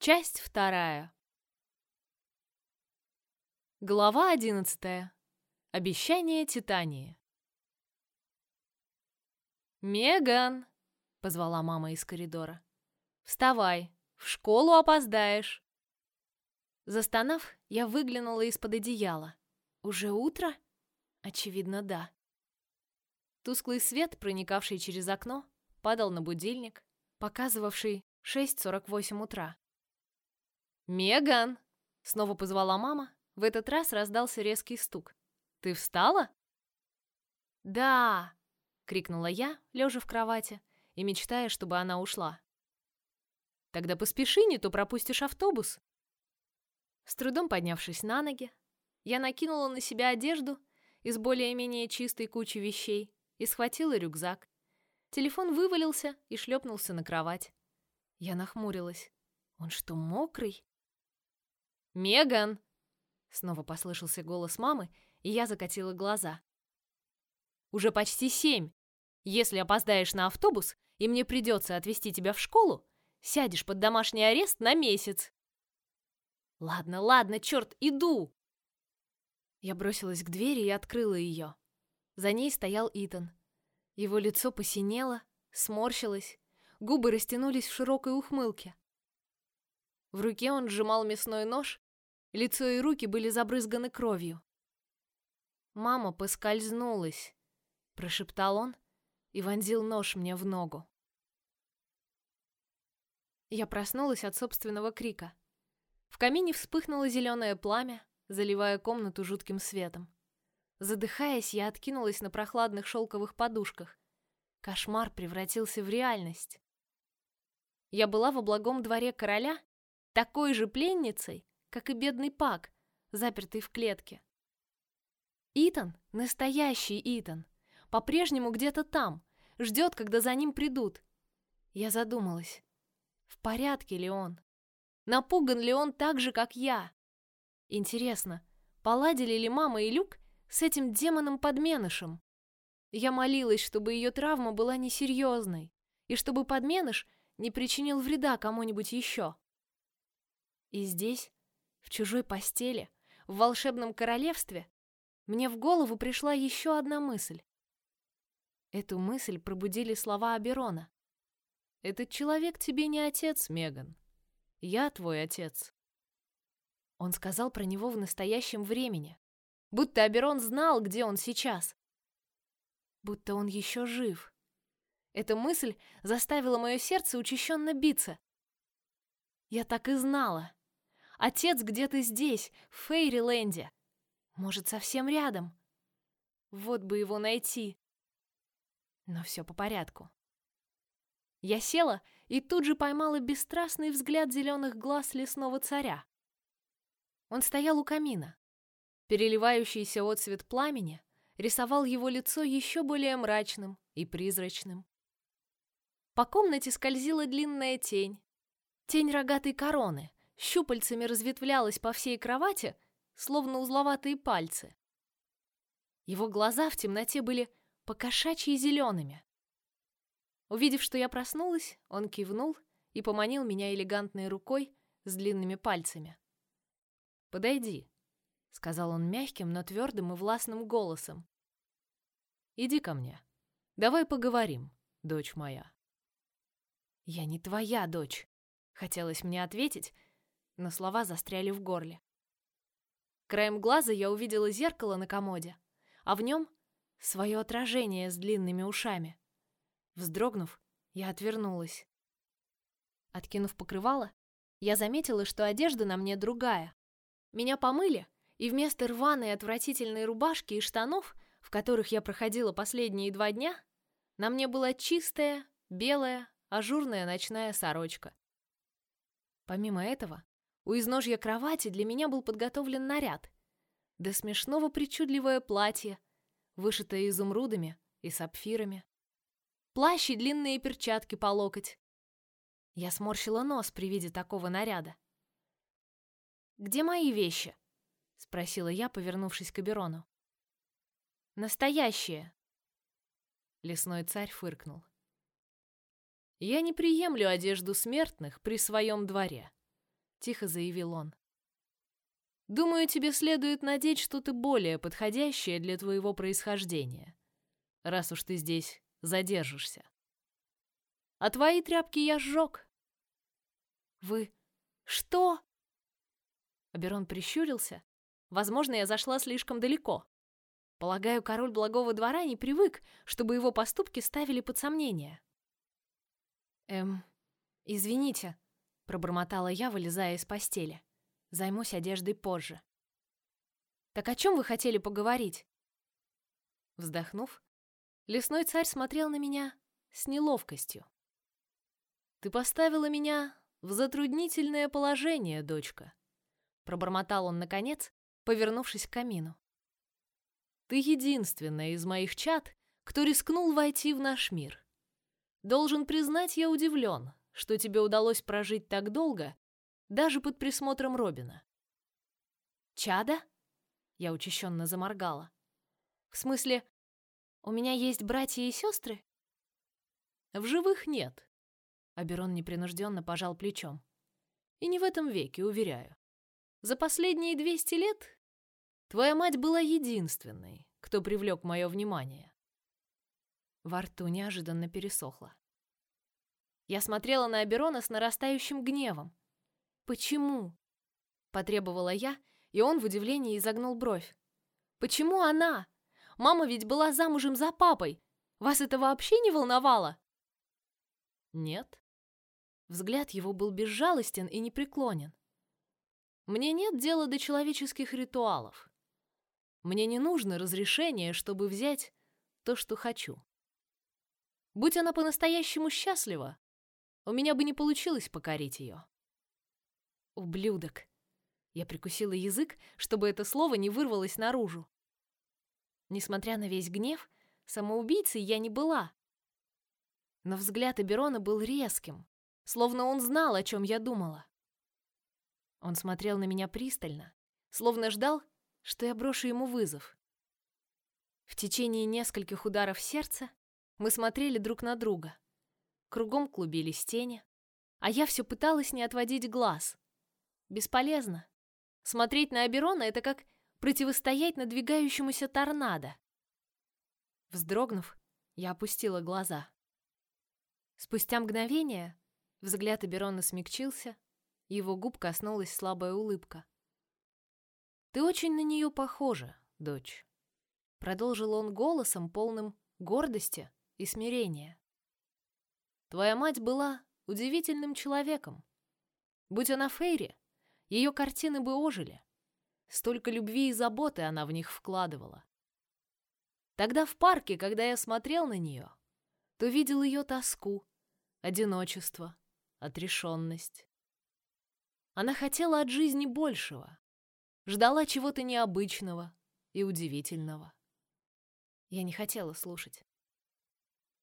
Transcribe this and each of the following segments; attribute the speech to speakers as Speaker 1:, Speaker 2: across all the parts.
Speaker 1: Часть вторая. Глава одиннадцатая. Обещание Титании. «Меган!» — позвала мама из коридора. «Вставай, в школу опоздаешь!» Застонав, я выглянула из-под одеяла. «Уже утро?» «Очевидно, да». Тусклый свет, проникавший через окно, падал на будильник, показывавший 6.48 утра. «Меган!» — снова позвала мама. В этот раз раздался резкий стук. «Ты встала?» «Да!» — крикнула я, лежа в кровати и мечтая, чтобы она ушла. «Тогда поспеши, не то пропустишь автобус!» С трудом поднявшись на ноги, я накинула на себя одежду из более-менее чистой кучи вещей и схватила рюкзак. Телефон вывалился и шлепнулся на кровать. Я нахмурилась. Он что, мокрый? «Меган!» Снова послышался голос мамы, и я закатила глаза. «Уже почти семь. Если опоздаешь на автобус, и мне придется отвезти тебя в школу, сядешь под домашний арест на месяц». «Ладно, ладно, черт, иду!» Я бросилась к двери и открыла ее. За ней стоял Итан. Его лицо посинело, сморщилось, губы растянулись в широкой ухмылке. В руке он сжимал мясной нож, лицо и руки были забрызганы кровью. «Мама поскользнулась», — прошептал он и вонзил нож мне в ногу. Я проснулась от собственного крика. В камине вспыхнуло зеленое пламя, заливая комнату жутким светом. Задыхаясь, я откинулась на прохладных шелковых подушках. Кошмар превратился в реальность. Я была в благом дворе короля, такой же пленницей, как и бедный Пак, запертый в клетке. Итан, настоящий Итан, по-прежнему где-то там, ждет, когда за ним придут. Я задумалась, в порядке ли он? Напуган ли он так же, как я? Интересно, поладили ли мама и Люк с этим демоном-подменышем? Я молилась, чтобы ее травма была несерьезной, и чтобы подменыш не причинил вреда кому-нибудь еще. И здесь, в чужой постели, в волшебном королевстве, мне в голову пришла еще одна мысль. Эту мысль пробудили слова Аберона. «Этот человек тебе не отец, Меган. Я твой отец». Он сказал про него в настоящем времени, будто Аберон знал, где он сейчас. Будто он еще жив. Эта мысль заставила мое сердце учащенно биться. Я так и знала. Отец где-то здесь, в Фейриленде. Может, совсем рядом. Вот бы его найти. Но все по порядку. Я села и тут же поймала бесстрастный взгляд зеленых глаз лесного царя. Он стоял у камина. Переливающийся отцвет пламени рисовал его лицо еще более мрачным и призрачным. По комнате скользила длинная тень. Тень рогатой короны, щупальцами разветвлялась по всей кровати, словно узловатые пальцы. Его глаза в темноте были покошачьи зелеными. Увидев, что я проснулась, он кивнул и поманил меня элегантной рукой с длинными пальцами. «Подойди», — сказал он мягким, но твердым и властным голосом. «Иди ко мне. Давай поговорим, дочь моя». «Я не твоя дочь», — хотелось мне ответить, но слова застряли в горле. Краем глаза я увидела зеркало на комоде, а в нем свое отражение с длинными ушами. Вздрогнув, я отвернулась. Откинув покрывало, я заметила, что одежда на мне другая. Меня помыли, и вместо рваной отвратительной рубашки и штанов, в которых я проходила последние два дня, на мне была чистая, белая, ажурная ночная сорочка. Помимо этого, у изножья кровати для меня был подготовлен наряд. До смешного причудливое платье, вышитое изумрудами и сапфирами. Плащ и длинные перчатки по локоть. Я сморщила нос при виде такого наряда. «Где мои вещи?» — спросила я, повернувшись к Аберону. «Настоящие!» Лесной царь фыркнул. Я не приемлю одежду смертных при своем дворе. Тихо заявил он. Думаю, тебе следует надеть что-то более подходящее для твоего происхождения, раз уж ты здесь задержишься. А твои тряпки я сжег. Вы что? Аберон прищурился. Возможно, я зашла слишком далеко. Полагаю, король благого двора не привык, чтобы его поступки ставили под сомнение. Эм, извините, пробормотала я, вылезая из постели. Займусь одеждой позже. Так о чем вы хотели поговорить? Вздохнув, лесной царь смотрел на меня с неловкостью. Ты поставила меня в затруднительное положение, дочка, пробормотал он наконец, повернувшись к камину. Ты единственная из моих чад, кто рискнул войти в наш мир. Должен признать, я удивлен, что тебе удалось прожить так долго, даже под присмотром Робина. Чада? Я учащенно заморгала. В смысле, у меня есть братья и сестры? В живых нет. Аберон непринужденно пожал плечом. И не в этом веке, уверяю. За последние двести лет Твоя мать была единственной, кто привлек мое внимание. Во рту неожиданно пересохло. Я смотрела на Аберона с нарастающим гневом. Почему? Потребовала я, и он в удивлении изогнул бровь. Почему она? Мама ведь была замужем за папой. Вас это вообще не волновало? Нет. Взгляд его был безжалостен и непреклонен. Мне нет дела до человеческих ритуалов. Мне не нужно разрешение, чтобы взять то, что хочу. Будь она по-настоящему счастлива, у меня бы не получилось покорить ее. Ублюдок. Я прикусила язык, чтобы это слово не вырвалось наружу. Несмотря на весь гнев, самоубийцей я не была. Но взгляд Аберона был резким, словно он знал, о чем я думала. Он смотрел на меня пристально, словно ждал, что я брошу ему вызов. В течение нескольких ударов сердца мы смотрели друг на друга. Кругом клубились тени, а я все пыталась не отводить глаз. Бесполезно. Смотреть на Аберона — это как противостоять надвигающемуся торнадо. Вздрогнув, я опустила глаза. Спустя мгновение взгляд Аберона смягчился, его губ коснулась слабая улыбка. Ты очень на нее похожа, дочь. Продолжил он голосом, полным гордости и смирения. Твоя мать была удивительным человеком. Будь она Фейри, ее картины бы ожили. Столько любви и заботы она в них вкладывала. Тогда в парке, когда я смотрел на нее, то видел ее тоску, одиночество, отрешенность. Она хотела от жизни большего, ждала чего-то необычного и удивительного. Я не хотела слушать.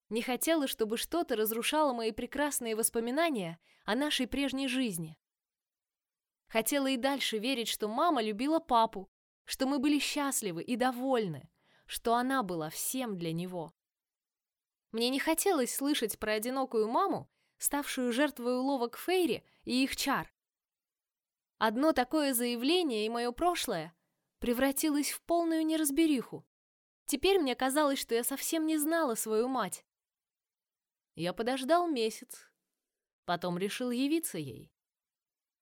Speaker 1: Не хотела, чтобы что-то разрушало мои прекрасные воспоминания о нашей прежней жизни. Хотела и дальше верить, что мама любила папу, что мы были счастливы и довольны, что она была всем для него. Мне не хотелось слышать про одинокую маму, ставшую жертвой уловок Фейри и их чар. Одно такое заявление и мое прошлое превратилось в полную неразбериху. Теперь мне казалось, что я совсем не знала свою мать. Я подождал месяц, потом решил явиться ей.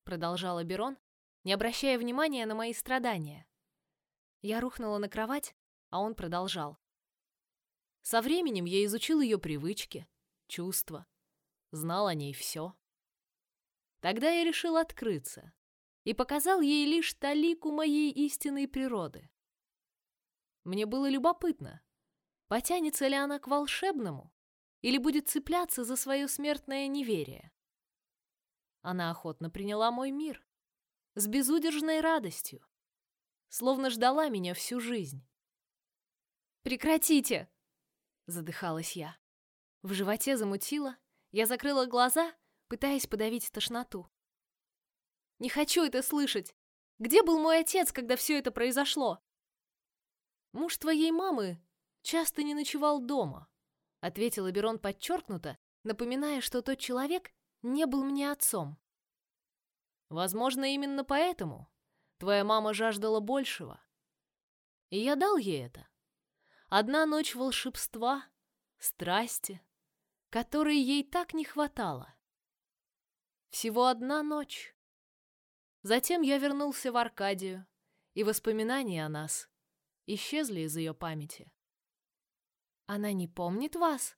Speaker 1: Продолжал Берон, не обращая внимания на мои страдания. Я рухнула на кровать, а он продолжал. Со временем я изучил ее привычки, чувства, знал о ней все. Тогда я решил открыться, и показал ей лишь талику моей истинной природы. Мне было любопытно, потянется ли она к волшебному или будет цепляться за свое смертное неверие. Она охотно приняла мой мир с безудержной радостью, словно ждала меня всю жизнь. Прекратите, задыхалась я. В животе замутило, я закрыла глаза, пытаясь подавить тошноту. Не хочу это слышать. Где был мой отец, когда все это произошло? Муж твоей мамы часто не ночевал дома, ответил Берон подчеркнуто, напоминая, что тот человек не был мне отцом. Возможно, именно поэтому твоя мама жаждала большего. И я дал ей это. Одна ночь волшебства, страсти, которой ей так не хватало. Всего одна ночь. Затем я вернулся в Аркадию, и воспоминания о нас исчезли из ее памяти. Она не помнит вас?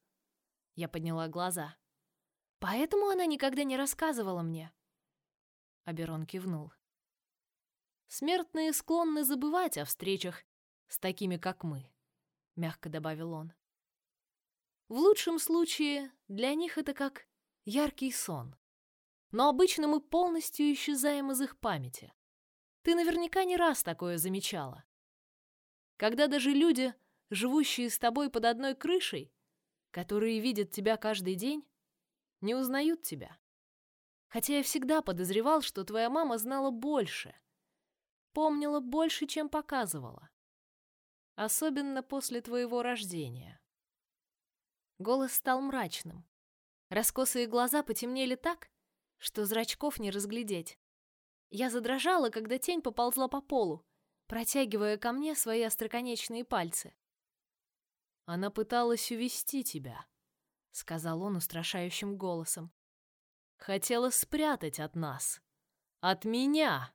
Speaker 1: Я подняла глаза. Поэтому она никогда не рассказывала мне. Аберон кивнул. Смертные склонны забывать о встречах с такими, как мы, мягко добавил он. В лучшем случае для них это как яркий сон. Но обычно мы полностью исчезаем из их памяти. Ты наверняка не раз такое замечала. Когда даже люди, живущие с тобой под одной крышей, которые видят тебя каждый день, не узнают тебя. Хотя я всегда подозревал, что твоя мама знала больше, помнила больше, чем показывала. Особенно после твоего рождения. Голос стал мрачным. Раскосые глаза потемнели так, что зрачков не разглядеть. Я задрожала, когда тень поползла по полу, протягивая ко мне свои остроконечные пальцы. Она пыталась увести тебя, сказал он устрашающим голосом. Хотела спрятать от нас, от меня.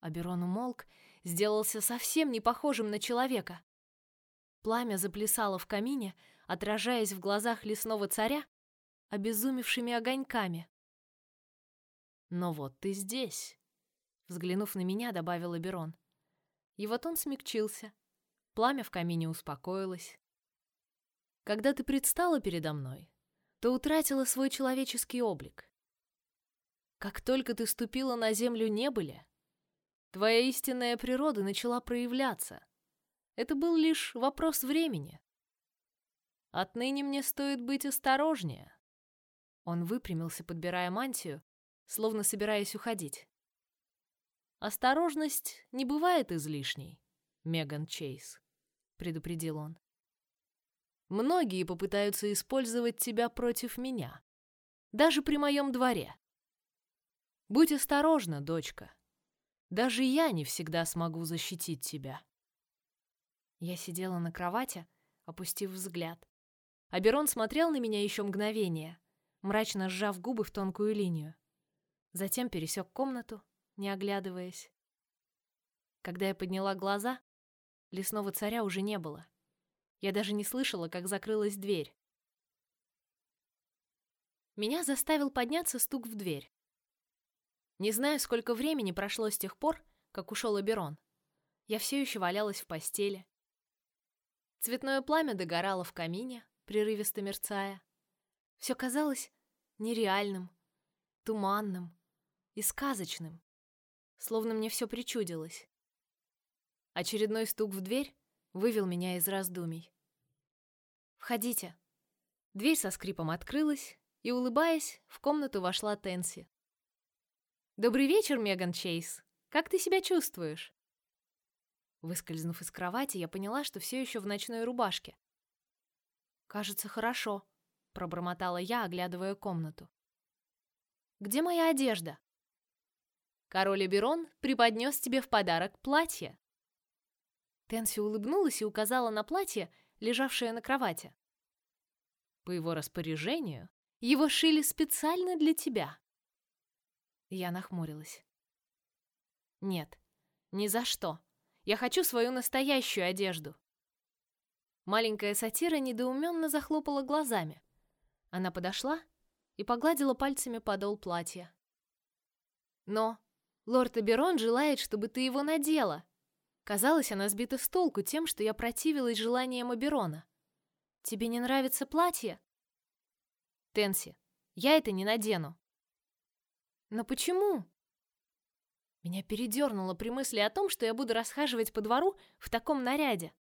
Speaker 1: Аберон умолк, сделался совсем не похожим на человека. Пламя заплясало в камине, отражаясь в глазах лесного царя обезумевшими огоньками. Но вот ты здесь, взглянув на меня, добавил Аберон. И вот он смягчился. Пламя в камине успокоилось. Когда ты предстала передо мной, то утратила свой человеческий облик. Как только ты ступила на землю небыли, твоя истинная природа начала проявляться. Это был лишь вопрос времени. Отныне мне стоит быть осторожнее. Он выпрямился, подбирая мантию, словно собираясь уходить. Осторожность не бывает излишней, Меган Чейз, предупредил он. Многие попытаются использовать тебя против меня, даже при моем дворе. Будь осторожна, дочка. Даже я не всегда смогу защитить тебя. Я сидела на кровати, опустив взгляд. Аберон смотрел на меня еще мгновение, мрачно сжав губы в тонкую линию. Затем пересек комнату, не оглядываясь. Когда я подняла глаза, лесного царя уже не было. Я даже не слышала, как закрылась дверь. Меня заставил подняться стук в дверь. Не знаю, сколько времени прошло с тех пор, как ушел Аберон. Я все еще валялась в постели. Цветное пламя догорало в камине, прерывисто мерцая. Все казалось нереальным, туманным и сказочным, словно мне все причудилось. Очередной стук в дверь вывел меня из раздумий. «Входите». Дверь со скрипом открылась, и, улыбаясь, в комнату вошла Тенси. «Добрый вечер, Меган Чейз. Как ты себя чувствуешь?» Выскользнув из кровати, я поняла, что все еще в ночной рубашке. «Кажется, хорошо», — пробормотала я, оглядывая комнату. «Где моя одежда?» «Король Эберон преподнес тебе в подарок платье». Тенси улыбнулась и указала на платье, лежавшее на кровати. «По его распоряжению его шили специально для тебя». Я нахмурилась. «Нет, ни за что. Я хочу свою настоящую одежду». Маленькая сатира недоуменно захлопала глазами. Она подошла и погладила пальцами подол платья. «Но лорд Аберон желает, чтобы ты его надела». Казалось, она сбита с толку тем, что я противилась желаниям Аберона. «Тебе не нравится платье?» «Тенси, я это не надену». «Но почему?» Меня передернуло при мысли о том, что я буду расхаживать по двору в таком наряде.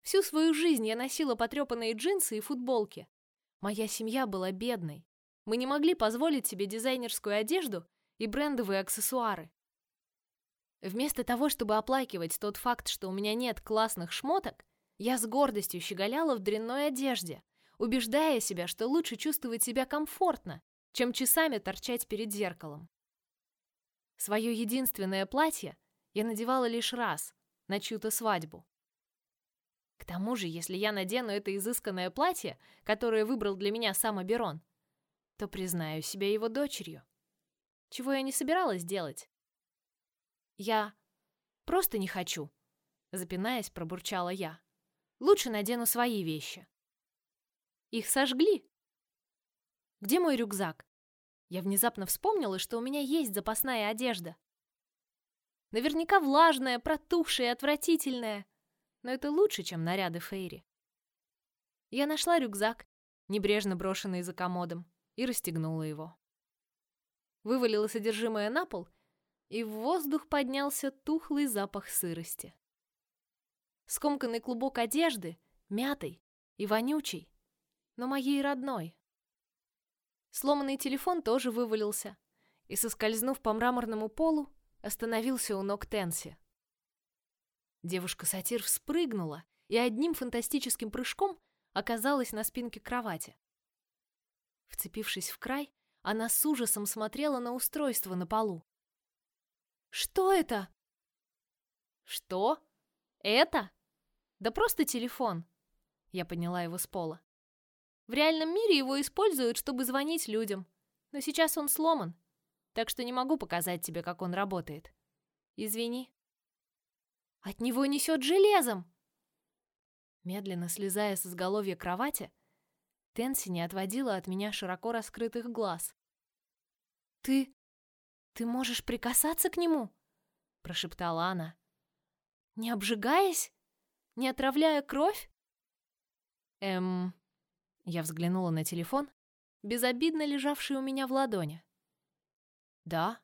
Speaker 1: Всю свою жизнь я носила потрепанные джинсы и футболки. Моя семья была бедной. Мы не могли позволить себе дизайнерскую одежду и брендовые аксессуары. Вместо того, чтобы оплакивать тот факт, что у меня нет классных шмоток, я с гордостью щеголяла в дрянной одежде, убеждая себя, что лучше чувствовать себя комфортно, чем часами торчать перед зеркалом. Свое единственное платье я надевала лишь раз, на чью-то свадьбу. К тому же, если я надену это изысканное платье, которое выбрал для меня сам Аберон, то признаю себя его дочерью. Чего я не собиралась делать. Я просто не хочу, запинаясь, пробурчала я. Лучше надену свои вещи. Их сожгли. Где мой рюкзак? Я внезапно вспомнила, что у меня есть запасная одежда. Наверняка влажная, протухшая и отвратительная но это лучше, чем наряды Фейри. Я нашла рюкзак, небрежно брошенный за комодом, и расстегнула его. Вывалила содержимое на пол, и в воздух поднялся тухлый запах сырости. Скомканный клубок одежды, мятый и вонючий, но моей родной. Сломанный телефон тоже вывалился и, соскользнув по мраморному полу, остановился у ног Тенси. Девушка-сатир вспрыгнула и одним фантастическим прыжком оказалась на спинке кровати. Вцепившись в край, она с ужасом смотрела на устройство на полу. «Что это?» «Что? Это? Да просто телефон!» Я подняла его с пола. В реальном мире его используют, чтобы звонить людям, но сейчас он сломан, так что не могу показать тебе, как он работает. Извини. От него несет железом!» Медленно слезая с изголовья кровати, Тенси не отводила от меня широко раскрытых глаз. «Ты... ты можешь прикасаться к нему?» — прошептала она. «Не обжигаясь? Не отравляя кровь?» «Эм...» Я взглянула на телефон, безобидно лежавший у меня в ладони. «Да?»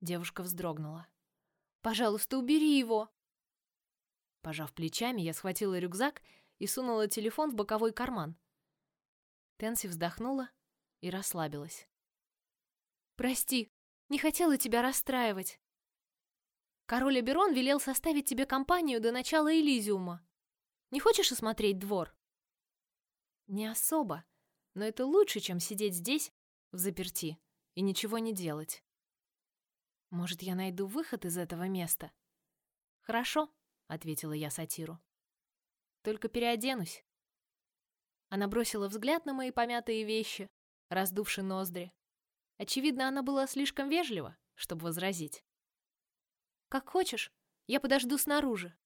Speaker 1: Девушка вздрогнула. «Пожалуйста, убери его!» Пожав плечами, я схватила рюкзак и сунула телефон в боковой карман. Тенси вздохнула и расслабилась. «Прости, не хотела тебя расстраивать. Король Аберон велел составить тебе компанию до начала Элизиума. Не хочешь осмотреть двор?» «Не особо, но это лучше, чем сидеть здесь, в заперти, и ничего не делать. Может, я найду выход из этого места?» «Хорошо», ответила я сатиру. Только переоденусь. Она бросила взгляд на мои помятые вещи, раздувши ноздри. Очевидно, она была слишком вежлива, чтобы возразить. Как хочешь, я подожду снаружи.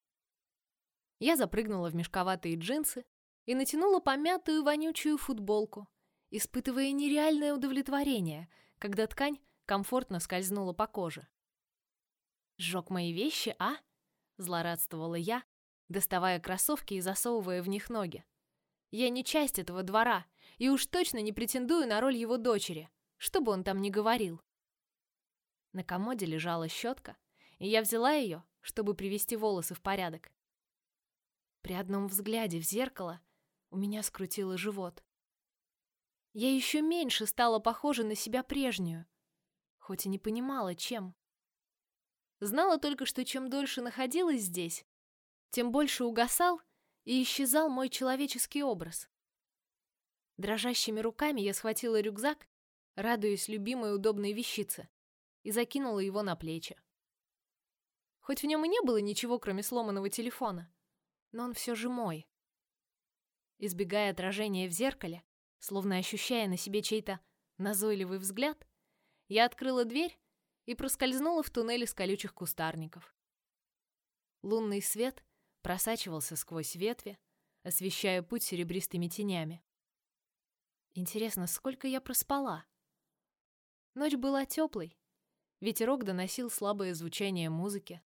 Speaker 1: Я запрыгнула в мешковатые джинсы и натянула помятую вонючую футболку, испытывая нереальное удовлетворение, когда ткань комфортно скользнула по коже. Сжег мои вещи, а? злорадствовала я, доставая кроссовки и засовывая в них ноги. Я не часть этого двора и уж точно не претендую на роль его дочери, что бы он там ни говорил. На комоде лежала щетка, и я взяла ее, чтобы привести волосы в порядок. При одном взгляде в зеркало у меня скрутило живот. Я еще меньше стала похожа на себя прежнюю, хоть и не понимала, чем. Знала только, что чем дольше находилась здесь, тем больше угасал и исчезал мой человеческий образ. Дрожащими руками я схватила рюкзак, радуясь любимой удобной вещице, и закинула его на плечи. Хоть в нем и не было ничего, кроме сломанного телефона, но он все же мой. Избегая отражения в зеркале, словно ощущая на себе чей-то назойливый взгляд, я открыла дверь и проскользнула в туннель из колючих кустарников. Лунный свет просачивался сквозь ветви, освещая путь серебристыми тенями. Интересно, сколько я проспала? Ночь была теплой. Ветерок доносил слабое звучание музыки.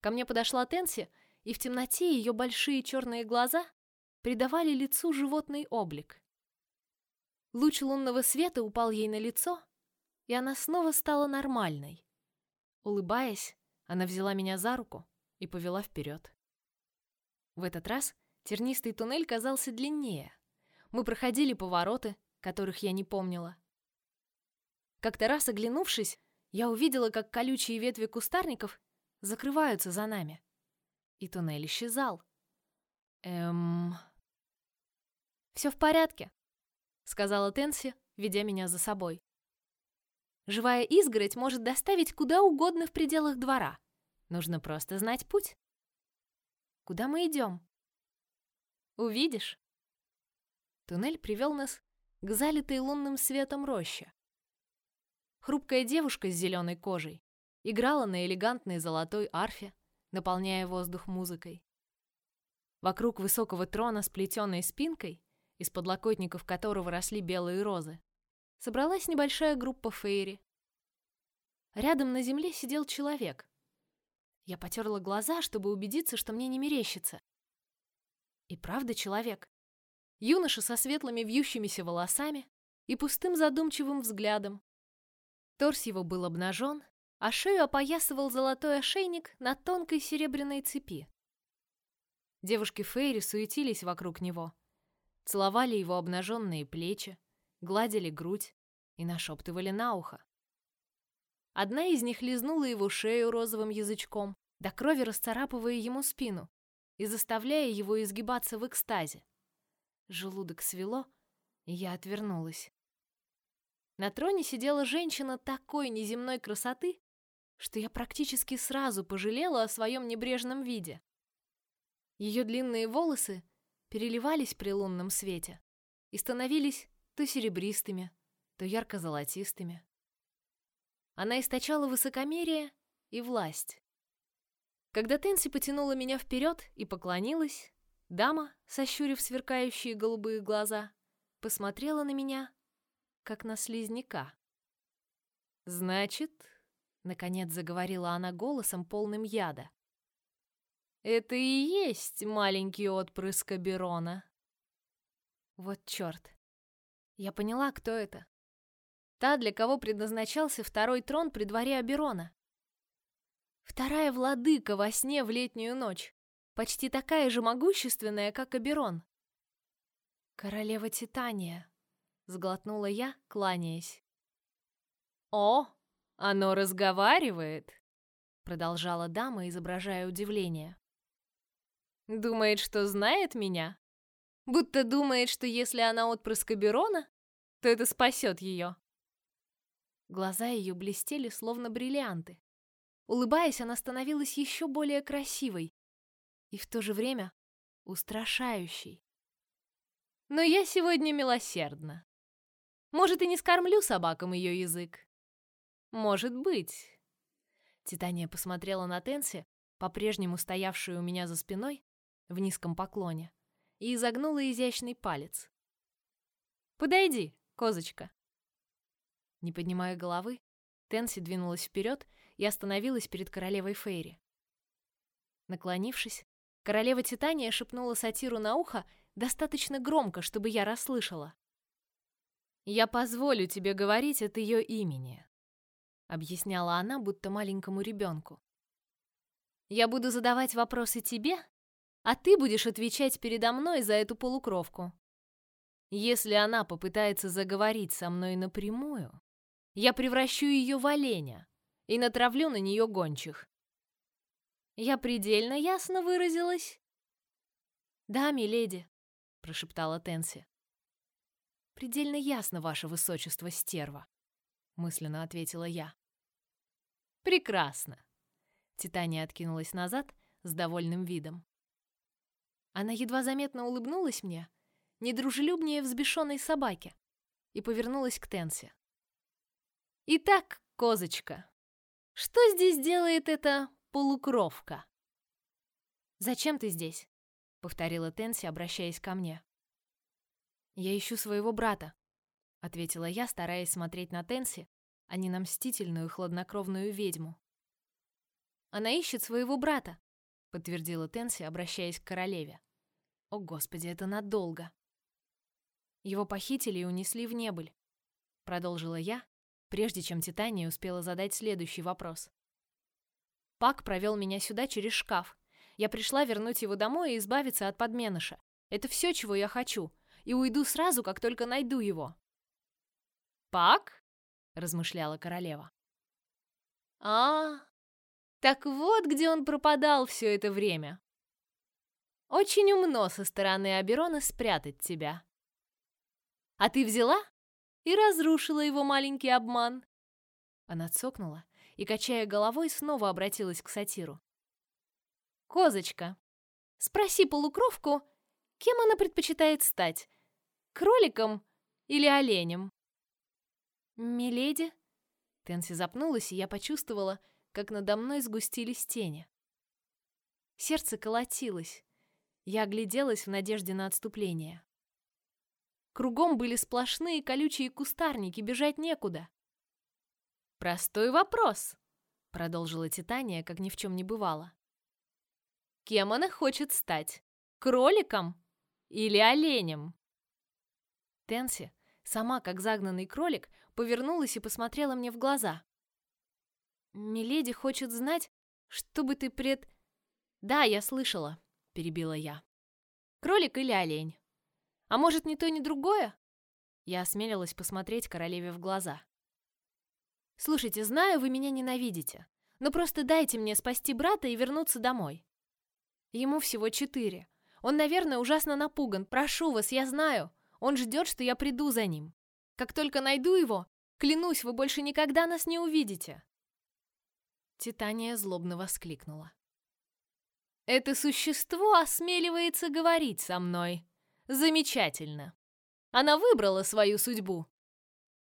Speaker 1: Ко мне подошла Тенси, и в темноте ее большие черные глаза придавали лицу животный облик. Луч лунного света упал ей на лицо, и она снова стала нормальной. Улыбаясь, она взяла меня за руку и повела вперед. В этот раз тернистый туннель казался длиннее. Мы проходили повороты, которых я не помнила. Как-то раз оглянувшись, я увидела, как колючие ветви кустарников закрываются за нами. И туннель исчезал. Эм... «Все в порядке», — сказала Тенси, ведя меня за собой. Живая изгородь может доставить куда угодно в пределах двора. Нужно просто знать путь. Куда мы идем? Увидишь. Туннель привел нас к залитой лунным светом роще. Хрупкая девушка с зеленой кожей играла на элегантной золотой арфе, наполняя воздух музыкой. Вокруг высокого трона с плетеной спинкой, из подлокотников которого росли белые розы, собралась небольшая группа фейри. Рядом на земле сидел человек. Я потерла глаза, чтобы убедиться, что мне не мерещится. И правда человек. Юноша со светлыми вьющимися волосами и пустым задумчивым взглядом. Торс его был обнажен, а шею опоясывал золотой ошейник на тонкой серебряной цепи. Девушки Фейри суетились вокруг него, целовали его обнаженные плечи, гладили грудь и нашептывали на ухо. Одна из них лизнула его шею розовым язычком, до крови расцарапывая ему спину и заставляя его изгибаться в экстазе. Желудок свело, и я отвернулась. На троне сидела женщина такой неземной красоты, что я практически сразу пожалела о своем небрежном виде. Ее длинные волосы переливались при лунном свете и становились то серебристыми, то ярко-золотистыми. Она источала высокомерие и власть. Когда Тенси потянула меня вперед и поклонилась, дама, сощурив сверкающие голубые глаза, посмотрела на меня, как на слизняка. «Значит...» — наконец заговорила она голосом, полным яда. «Это и есть маленький отпрыск Аберона». Вот черт. Я поняла, кто это. Та, для кого предназначался второй трон при дворе Аберона. Вторая владыка во сне в летнюю ночь, почти такая же могущественная, как Аберон. Королева Титания, сглотнула я, кланяясь. О, оно разговаривает, продолжала дама, изображая удивление. Думает, что знает меня? Будто думает, что если она отпрыск Аберона, то это спасет ее. Глаза ее блестели, словно бриллианты. Улыбаясь, она становилась еще более красивой и в то же время устрашающей. Но я сегодня милосердна. Может, и не скормлю собакам ее язык. Может быть. Титания посмотрела на Тенси, по-прежнему стоявшую у меня за спиной, в низком поклоне, и изогнула изящный палец. «Подойди, козочка!» Не поднимая головы, Тенси двинулась вперед и остановилась перед королевой Фейри. Наклонившись, королева Титания шепнула сатиру на ухо достаточно громко, чтобы я расслышала. «Я позволю тебе говорить от ее имени», — объясняла она, будто маленькому ребенку. «Я буду задавать вопросы тебе, а ты будешь отвечать передо мной за эту полукровку. Если она попытается заговорить со мной напрямую, я превращу ее в оленя и натравлю на нее гончих. Я предельно ясно выразилась? Да, миледи, прошептала Тенси. Предельно ясно, ваше высочество, стерва, мысленно ответила я. Прекрасно. Титания откинулась назад с довольным видом. Она едва заметно улыбнулась мне, недружелюбнее взбешенной собаки, и повернулась к Тенси. «Итак, козочка, что здесь делает эта полукровка?» «Зачем ты здесь?» — повторила Тенси, обращаясь ко мне. «Я ищу своего брата», — ответила я, стараясь смотреть на Тенси, а не на мстительную хладнокровную ведьму. «Она ищет своего брата», — подтвердила Тенси, обращаясь к королеве. О, Господи, это надолго. Его похитили и унесли в небыль. Продолжила я, прежде чем Титания успела задать следующий вопрос. Пак провел меня сюда через шкаф. Я пришла вернуть его домой и избавиться от подменыша. Это все, чего я хочу. И уйду сразу, как только найду его. Пак? размышляла королева. А, так вот, где он пропадал все это время. Очень умно со стороны Аберона спрятать тебя. А ты взяла и разрушила его маленький обман. Она цокнула и, качая головой, снова обратилась к сатиру. «Козочка, спроси полукровку, кем она предпочитает стать? Кроликом или оленем?» «Миледи?» Тенси запнулась, и я почувствовала, как надо мной сгустились тени. Сердце колотилось. Я огляделась в надежде на отступление. Кругом были сплошные колючие кустарники, бежать некуда. «Простой вопрос», — продолжила Титания, как ни в чем не бывало. «Кем она хочет стать? Кроликом или оленем?» Тенси, сама как загнанный кролик, повернулась и посмотрела мне в глаза. «Миледи хочет знать, чтобы ты пред...» «Да, я слышала», — перебила я. «Кролик или олень? А может, ни то, ни другое?» Я осмелилась посмотреть королеве в глаза. «Слушайте, знаю, вы меня ненавидите, но просто дайте мне спасти брата и вернуться домой. Ему всего четыре. Он, наверное, ужасно напуган. Прошу вас, я знаю. Он ждет, что я приду за ним. Как только найду его, клянусь, вы больше никогда нас не увидите!» Титания злобно воскликнула. Это существо осмеливается говорить со мной. Замечательно. Она выбрала свою судьбу.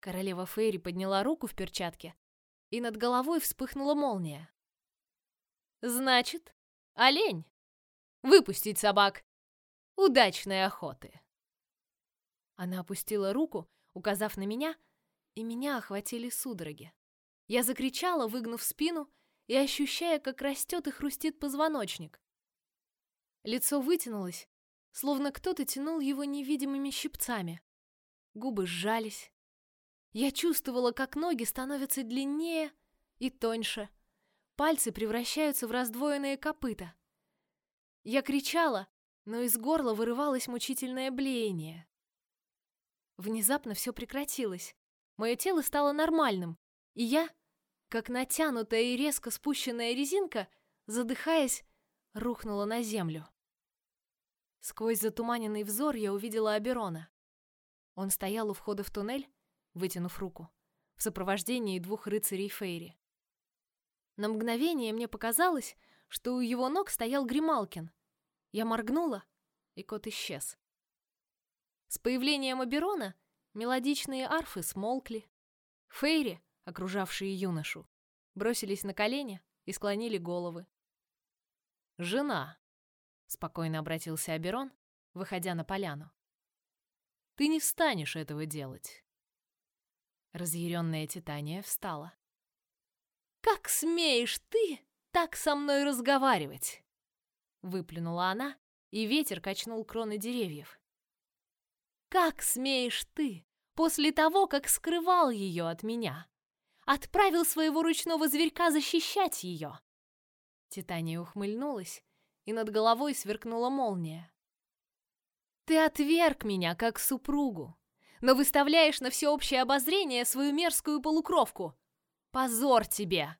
Speaker 1: Королева Фейри подняла руку в перчатке, и над головой вспыхнула молния. Значит, олень. Выпустить собак. Удачной охоты. Она опустила руку, указав на меня, и меня охватили судороги. Я закричала, выгнув спину и ощущая, как растет и хрустит позвоночник. Лицо вытянулось, словно кто-то тянул его невидимыми щипцами. Губы сжались. Я чувствовала, как ноги становятся длиннее и тоньше. Пальцы превращаются в раздвоенные копыта. Я кричала, но из горла вырывалось мучительное блеяние. Внезапно все прекратилось. Мое тело стало нормальным, и я, как натянутая и резко спущенная резинка, задыхаясь, рухнула на землю. Сквозь затуманенный взор я увидела Аберона. Он стоял у входа в туннель, вытянув руку, в сопровождении двух рыцарей Фейри. На мгновение мне показалось, что у его ног стоял Грималкин. Я моргнула, и кот исчез. С появлением Аберона мелодичные арфы смолкли. Фейри, окружавшие юношу, бросились на колени и склонили головы. «Жена», спокойно обратился Аберон, выходя на поляну. Ты не станешь этого делать. Разъяренная Титания встала. Как смеешь ты так со мной разговаривать? Выплюнула она, и ветер качнул кроны деревьев. Как смеешь ты после того, как скрывал ее от меня, отправил своего ручного зверька защищать ее? Титания ухмыльнулась и над головой сверкнула молния. «Ты отверг меня как супругу, но выставляешь на всеобщее обозрение свою мерзкую полукровку. Позор тебе!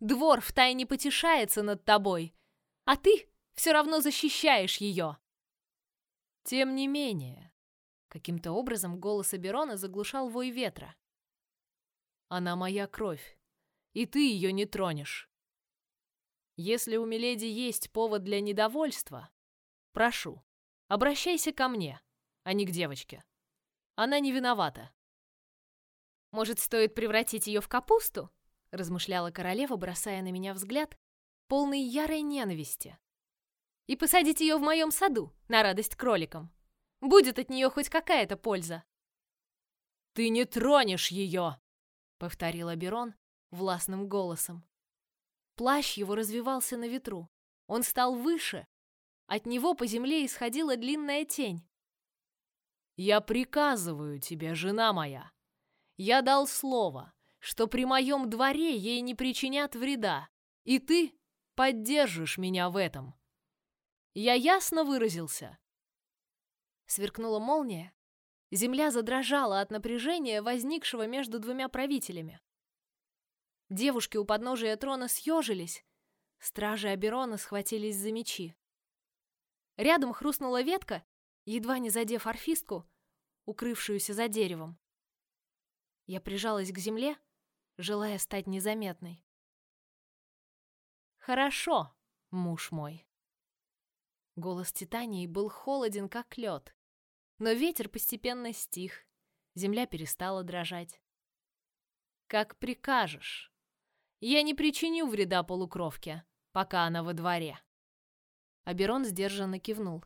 Speaker 1: Двор втайне потешается над тобой, а ты все равно защищаешь ее!» Тем не менее, каким-то образом голос Аберона заглушал вой ветра. «Она моя кровь, и ты ее не тронешь. Если у Миледи есть повод для недовольства, прошу, обращайся ко мне, а не к девочке. Она не виновата. Может, стоит превратить ее в капусту? размышляла королева, бросая на меня взгляд, полный ярой ненависти. И посадить ее в моем саду, на радость кроликам. Будет от нее хоть какая-то польза. Ты не тронешь ее, повторил Берон властным голосом. Плащ его развивался на ветру. Он стал выше. От него по земле исходила длинная тень. «Я приказываю тебе, жена моя. Я дал слово, что при моем дворе ей не причинят вреда, и ты поддержишь меня в этом. Я ясно выразился?» Сверкнула молния. Земля задрожала от напряжения, возникшего между двумя правителями. Девушки у подножия трона съежились. Стражи Аберона схватились за мечи. Рядом хрустнула ветка, едва не задев орфистку, укрывшуюся за деревом. Я прижалась к земле, желая стать незаметной. «Хорошо, муж мой». Голос Титании был холоден, как лед, но ветер постепенно стих, земля перестала дрожать. «Как прикажешь. Я не причиню вреда полукровке, пока она во дворе». Аберон сдержанно кивнул.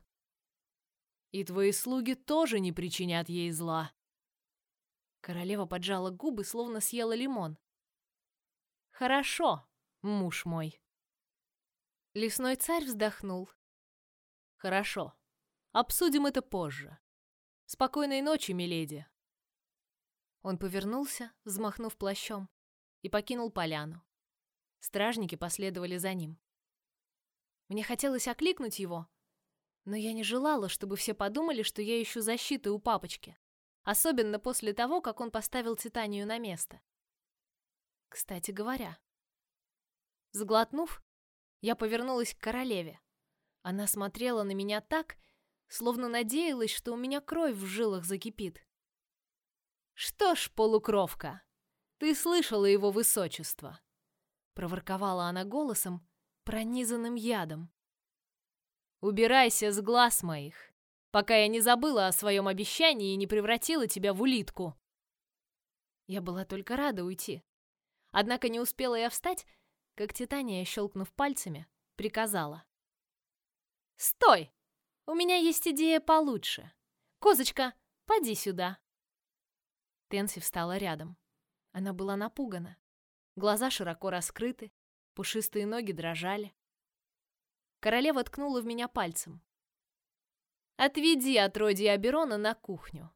Speaker 1: «И твои слуги тоже не причинят ей зла». Королева поджала губы, словно съела лимон. «Хорошо, муж мой». Лесной царь вздохнул. «Хорошо, обсудим это позже. Спокойной ночи, миледи!» Он повернулся, взмахнув плащом, и покинул поляну. Стражники последовали за ним. Мне хотелось окликнуть его, но я не желала, чтобы все подумали, что я ищу защиты у папочки, особенно после того, как он поставил Титанию на место. Кстати говоря, сглотнув, я повернулась к королеве. Она смотрела на меня так, словно надеялась, что у меня кровь в жилах закипит. «Что ж, полукровка, ты слышала его высочество!» Проворковала она голосом, пронизанным ядом. «Убирайся с глаз моих, пока я не забыла о своем обещании и не превратила тебя в улитку!» Я была только рада уйти. Однако не успела я встать, как Титания, щелкнув пальцами, приказала. «Стой! У меня есть идея получше. Козочка, поди сюда. Тенси встала рядом. Она была напугана. Глаза широко раскрыты, пушистые ноги дрожали. Королева ткнула в меня пальцем. «Отведи отродье Аберона на кухню.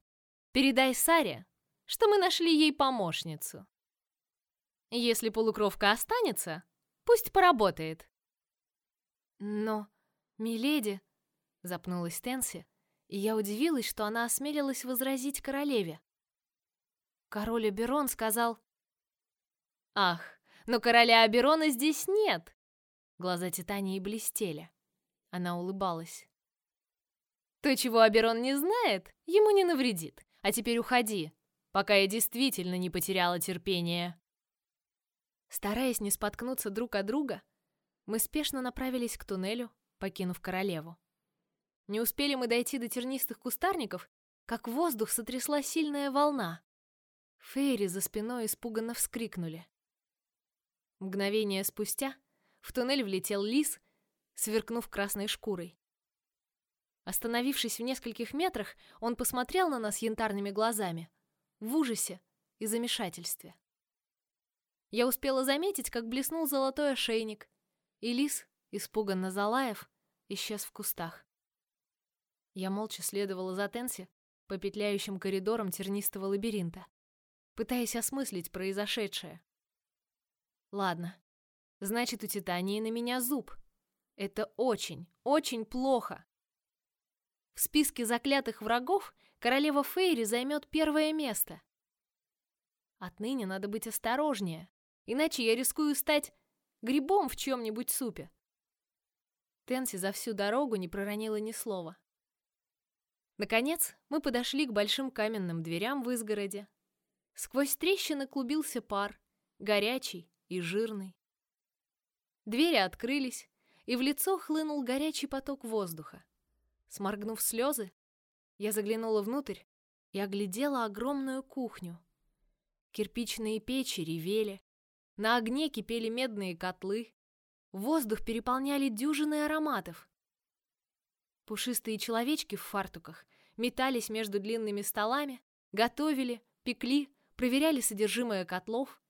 Speaker 1: Передай Саре, что мы нашли ей помощницу. Если полукровка останется, пусть поработает». «Но, миледи...» Запнулась Тенси, и я удивилась, что она осмелилась возразить королеве. Король Аберон сказал... «Ах, но короля Аберона здесь нет!» Глаза Титании блестели. Она улыбалась. «То, чего Аберон не знает, ему не навредит. А теперь уходи, пока я действительно не потеряла терпение». Стараясь не споткнуться друг от друга, мы спешно направились к туннелю, покинув королеву. Не успели мы дойти до тернистых кустарников, как воздух сотрясла сильная волна. Фейри за спиной испуганно вскрикнули. Мгновение спустя в туннель влетел лис, сверкнув красной шкурой. Остановившись в нескольких метрах, он посмотрел на нас янтарными глазами, в ужасе и замешательстве. Я успела заметить, как блеснул золотой ошейник, и лис, испуганно залаев, исчез в кустах. Я молча следовала за Тенси по петляющим коридорам тернистого лабиринта, пытаясь осмыслить произошедшее. Ладно, значит, у Титании на меня зуб. Это очень, очень плохо. В списке заклятых врагов королева Фейри займет первое место. Отныне надо быть осторожнее, иначе я рискую стать грибом в чем-нибудь супе. Тенси за всю дорогу не проронила ни слова. Наконец, мы подошли к большим каменным дверям в изгороде. Сквозь трещины клубился пар, горячий и жирный. Двери открылись, и в лицо хлынул горячий поток воздуха. Сморгнув слезы, я заглянула внутрь и оглядела огромную кухню. Кирпичные печи ревели, на огне кипели медные котлы, воздух переполняли дюжины ароматов. Пушистые человечки в фартуках метались между длинными столами, готовили, пекли, проверяли содержимое котлов.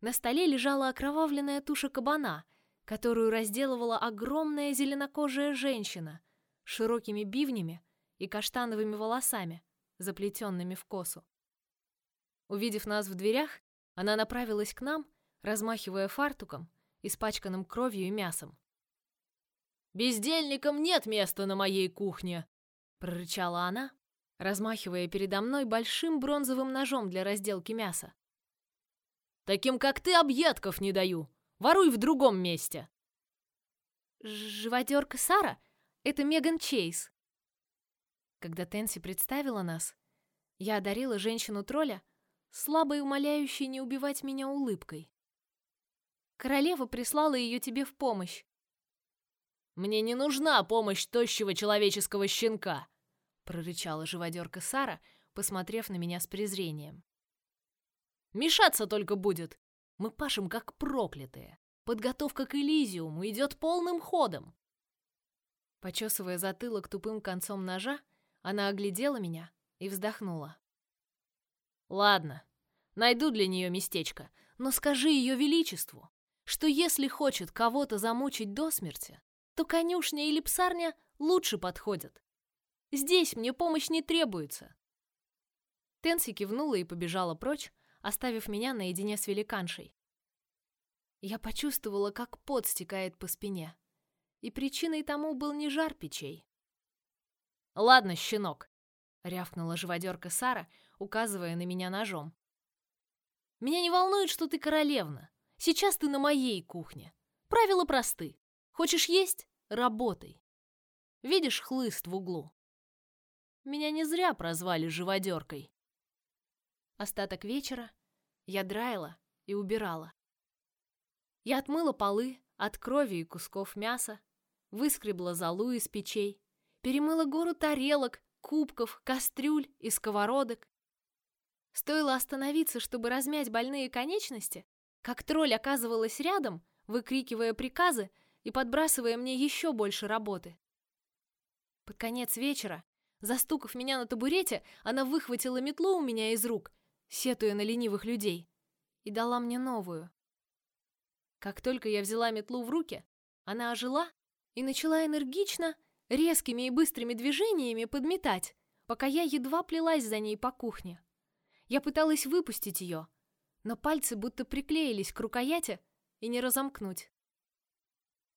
Speaker 1: На столе лежала окровавленная туша кабана, которую разделывала огромная зеленокожая женщина с широкими бивнями и каштановыми волосами, заплетенными в косу. Увидев нас в дверях, она направилась к нам, размахивая фартуком, испачканным кровью и мясом. «Бездельникам нет места на моей кухне!» прорычала она, размахивая передо мной большим бронзовым ножом для разделки мяса. Таким, как ты, объедков не даю. Воруй в другом месте. Живодерка Сара — это Меган Чейз. Когда Тенси представила нас, я одарила женщину-тролля слабой умоляющей не убивать меня улыбкой. Королева прислала ее тебе в помощь.
Speaker 2: Мне не нужна помощь тощего человеческого щенка, прорычала живодерка Сара, посмотрев на меня с презрением. Мешаться только будет. Мы пашем как проклятые. Подготовка к Элизиуму идет полным ходом.
Speaker 1: Почесывая затылок тупым концом ножа, она оглядела меня и вздохнула.
Speaker 2: Ладно, найду для нее местечко, но скажи ее величеству, что если хочет кого-то замучить до смерти, то конюшня или псарня лучше подходят. Здесь мне помощь не требуется.
Speaker 1: Тенси кивнула и побежала прочь, оставив меня наедине с великаншей. Я почувствовала, как пот стекает по спине, и причиной тому был не жар печей.
Speaker 2: Ладно, щенок,
Speaker 1: рявкнула живодерка Сара, указывая на меня ножом.
Speaker 2: Меня не волнует, что ты королевна. Сейчас ты на моей кухне. Правила просты. Хочешь есть? Работай. Видишь хлыст в углу? Меня не зря прозвали живодеркой.
Speaker 1: Остаток вечера я драила и убирала. Я отмыла полы от крови и кусков мяса, выскребла золу из печей, перемыла гору тарелок, кубков, кастрюль и сковородок. Стоило остановиться, чтобы размять больные конечности, как тролль оказывалась рядом, выкрикивая приказы и подбрасывая мне еще больше работы. Под конец вечера, застукав меня на табурете, она выхватила метлу у меня из рук сетуя на ленивых людей, и дала мне новую. Как только я взяла метлу в руки, она ожила и начала энергично, резкими и быстрыми движениями подметать, пока я едва плелась за ней по кухне. Я пыталась выпустить ее, но пальцы будто приклеились к рукояти и не разомкнуть.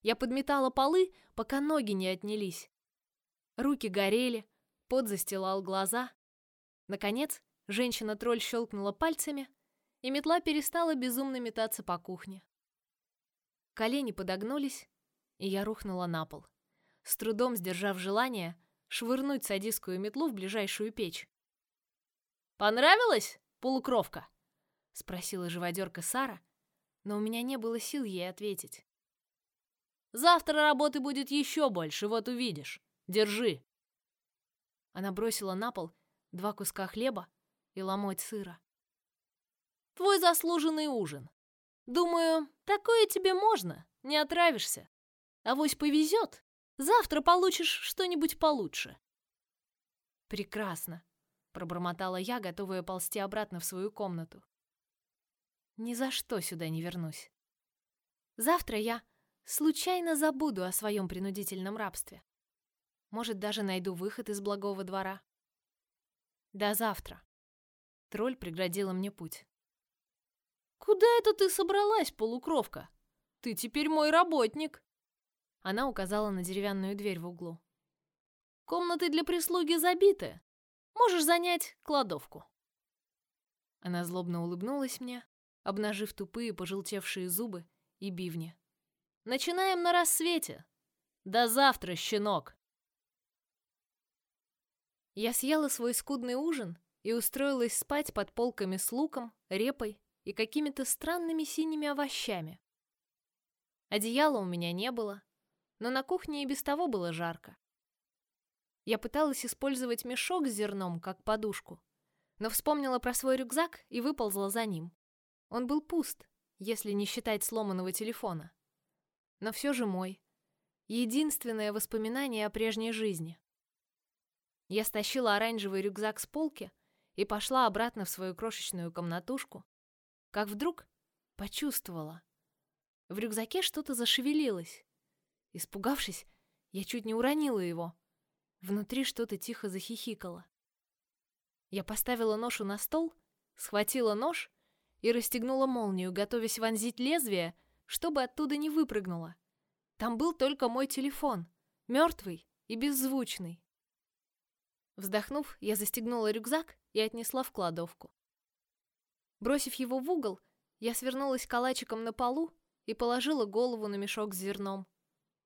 Speaker 1: Я подметала полы, пока ноги не отнялись. Руки горели, пот застилал глаза. Наконец, Женщина-тролль щелкнула пальцами, и метла перестала безумно метаться по кухне. Колени подогнулись, и я рухнула на пол, с трудом сдержав желание швырнуть садистскую метлу в ближайшую печь.
Speaker 2: «Понравилось, полукровка?»
Speaker 1: — спросила живодерка Сара, но у меня не было сил ей ответить.
Speaker 2: «Завтра работы будет еще больше, вот увидишь. Держи!»
Speaker 1: Она бросила на пол два куска хлеба и ломоть сыра.
Speaker 2: Твой заслуженный ужин. Думаю, такое тебе можно, не отравишься. А вось повезет, завтра получишь что-нибудь получше.
Speaker 1: Прекрасно, пробормотала я, готовая ползти обратно в свою комнату. Ни за что сюда не вернусь. Завтра я случайно забуду о своем принудительном рабстве. Может, даже найду выход из благого двора. До завтра. Тролль преградила мне путь.
Speaker 2: «Куда это ты собралась, полукровка? Ты теперь мой работник!»
Speaker 1: Она указала на деревянную дверь в углу.
Speaker 2: «Комнаты для прислуги забиты. Можешь занять кладовку».
Speaker 1: Она злобно улыбнулась мне, обнажив тупые пожелтевшие зубы и бивни.
Speaker 2: «Начинаем на рассвете. До завтра, щенок!»
Speaker 1: Я съела свой скудный ужин и устроилась спать под полками с луком, репой и какими-то странными синими овощами. Одеяла у меня не было, но на кухне и без того было жарко. Я пыталась использовать мешок с зерном как подушку, но вспомнила про свой рюкзак и выползла за ним. Он был пуст, если не считать сломанного телефона. Но все же мой. Единственное воспоминание о прежней жизни. Я стащила оранжевый рюкзак с полки и пошла обратно в свою крошечную комнатушку, как вдруг почувствовала. В рюкзаке что-то зашевелилось. Испугавшись, я чуть не уронила его. Внутри что-то тихо захихикало. Я поставила ношу на стол, схватила нож и расстегнула молнию, готовясь вонзить лезвие, чтобы оттуда не выпрыгнуло. Там был только мой телефон, мертвый и беззвучный. Вздохнув, я застегнула рюкзак и отнесла в кладовку. Бросив его в угол, я свернулась калачиком на полу и положила голову на мешок с зерном.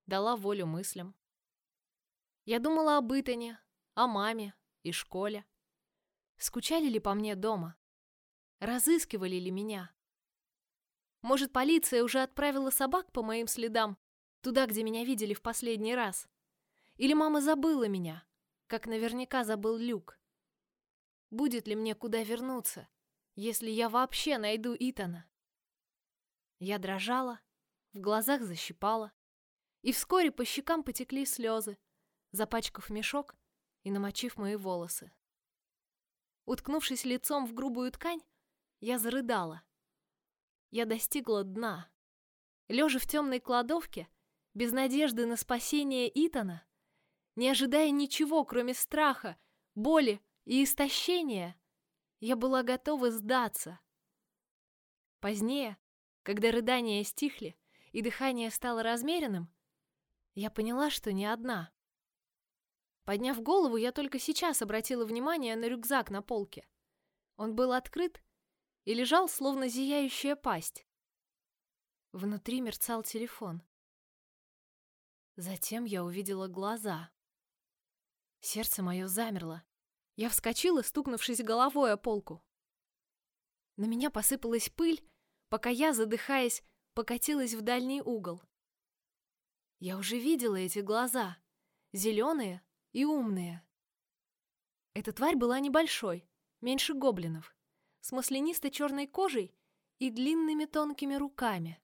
Speaker 1: Дала волю мыслям. Я думала об Итане, о маме и школе. Скучали ли по мне дома? Разыскивали ли меня? Может, полиция уже отправила собак по моим следам, туда, где меня видели в последний раз? Или мама забыла меня, как наверняка забыл Люк? Будет ли мне куда вернуться, если я вообще найду Итана? Я дрожала, в глазах защипала, и вскоре по щекам потекли слезы, запачкав мешок и намочив мои волосы. Уткнувшись лицом в грубую ткань, я зарыдала. Я достигла дна. Лежа в темной кладовке, без надежды на спасение Итана, не ожидая ничего, кроме страха, боли и истощения, я была готова сдаться. Позднее, когда рыдания стихли и дыхание стало размеренным, я поняла, что не одна. Подняв голову, я только сейчас обратила внимание на рюкзак на полке. Он был открыт и лежал, словно зияющая пасть. Внутри мерцал телефон. Затем я увидела глаза. Сердце мое замерло. Я вскочила, стукнувшись головой о полку. На меня посыпалась пыль, пока я, задыхаясь, покатилась в дальний угол. Я уже видела эти глаза, зеленые и умные. Эта тварь была небольшой, меньше гоблинов, с маслянистой черной кожей и длинными тонкими руками.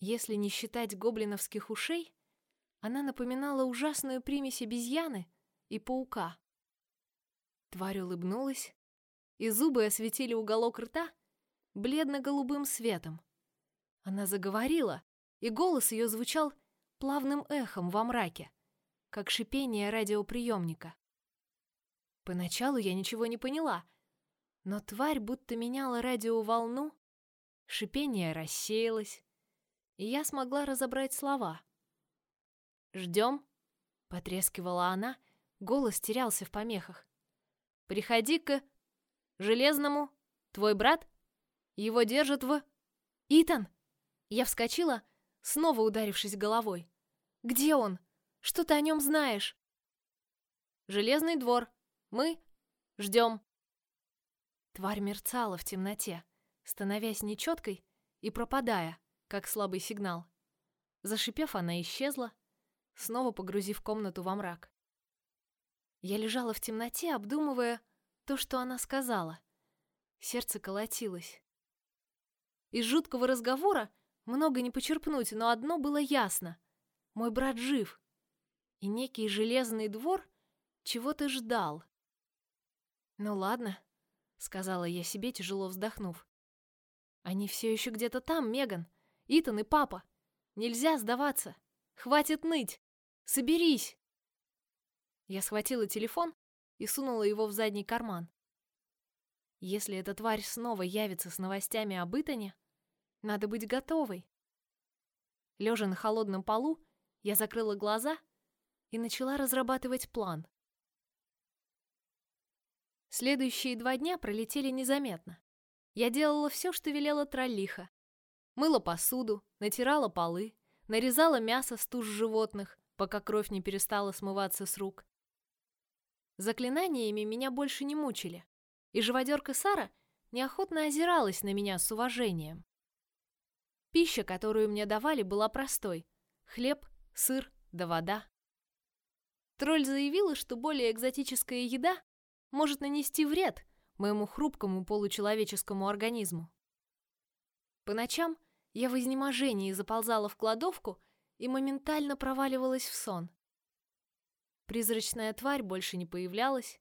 Speaker 1: Если не считать гоблиновских ушей, она напоминала ужасную примесь обезьяны и паука. Тварь улыбнулась, и зубы осветили уголок рта бледно-голубым светом. Она заговорила, и голос ее звучал плавным эхом во мраке, как шипение радиоприемника. Поначалу я ничего не поняла, но тварь будто меняла радиоволну, шипение рассеялось, и я смогла разобрать слова. «Ждем», — потрескивала она, голос терялся в помехах. «Приходи к Железному, твой брат, его держат в...» «Итан!» Я вскочила, снова ударившись головой. «Где он? Что ты о нем знаешь?» «Железный двор. Мы ждем». Тварь мерцала в темноте, становясь нечеткой и пропадая, как слабый сигнал. Зашипев, она исчезла, снова погрузив комнату во мрак. Я лежала в темноте, обдумывая то, что она сказала. Сердце колотилось. Из жуткого разговора много не почерпнуть, но одно было ясно. Мой брат жив. И некий железный двор чего-то ждал. «Ну ладно», — сказала я себе, тяжело вздохнув. «Они все еще где-то там, Меган. Итан и папа. Нельзя сдаваться. Хватит ныть. Соберись!» Я схватила телефон и сунула его в задний карман. Если эта тварь снова явится с новостями об Итане, надо быть готовой. Лежа на холодном полу, я закрыла глаза и начала разрабатывать план. Следующие два дня пролетели незаметно. Я делала все, что велела троллиха. Мыла посуду, натирала полы, нарезала мясо с туш животных, пока кровь не перестала смываться с рук. Заклинаниями меня больше не мучили, и живодерка Сара неохотно озиралась на меня с уважением. Пища, которую мне давали, была простой. Хлеб, сыр да вода. Тролль заявила, что более экзотическая еда может нанести вред моему хрупкому получеловеческому организму. По ночам я в изнеможении заползала в кладовку и моментально проваливалась в сон. Призрачная тварь больше не появлялась,